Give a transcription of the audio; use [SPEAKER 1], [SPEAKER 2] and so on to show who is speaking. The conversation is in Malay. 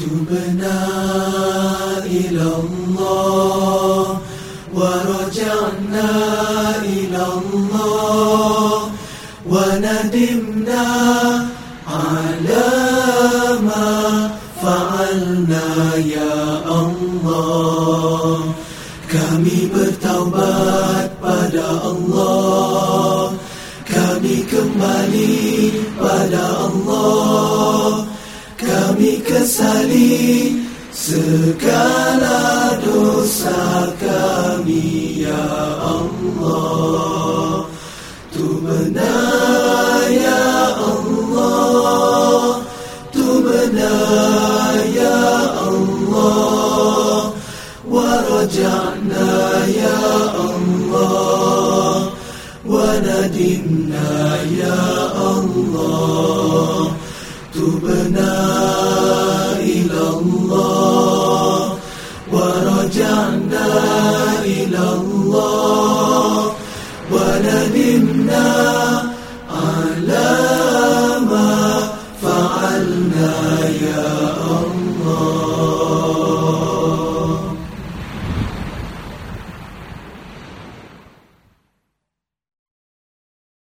[SPEAKER 1] تبنا إلى الله ورجعنا إلى الله وندمنا على ما فعلنا يا الله kami bertaubat pada Allah kami kembali kami kesali segala dosa kami ya Allah. Tu benar ya Allah. Tu benar ya Allah. Wa raja'na ya Allah. Wa nadinna ya Allah. إلا الله وندمنا على ما فعلنا.